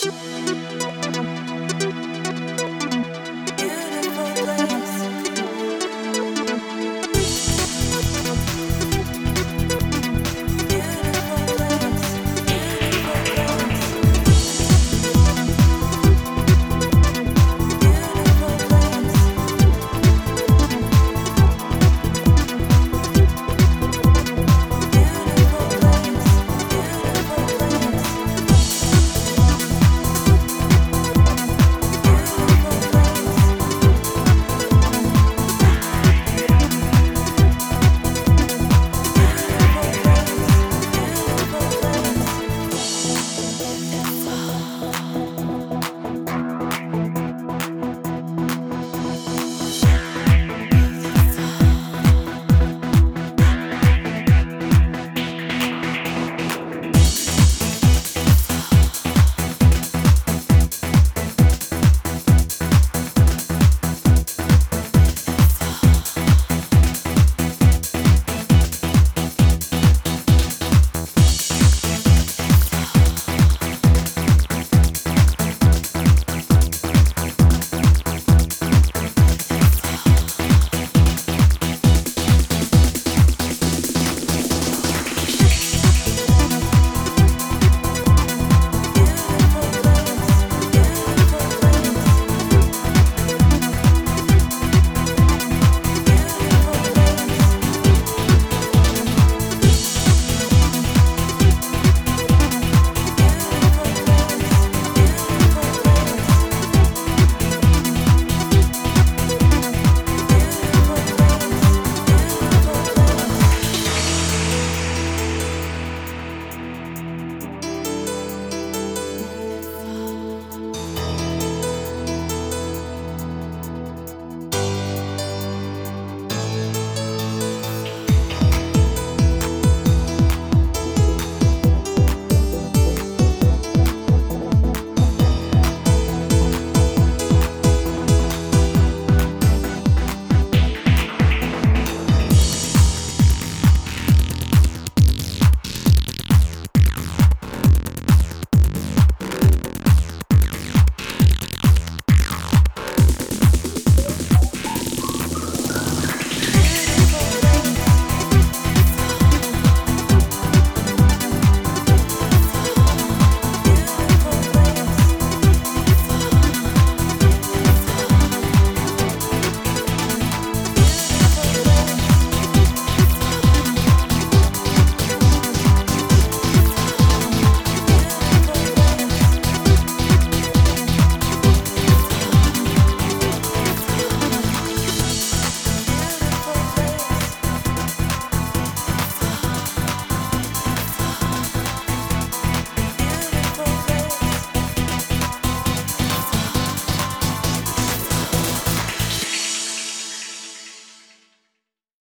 Música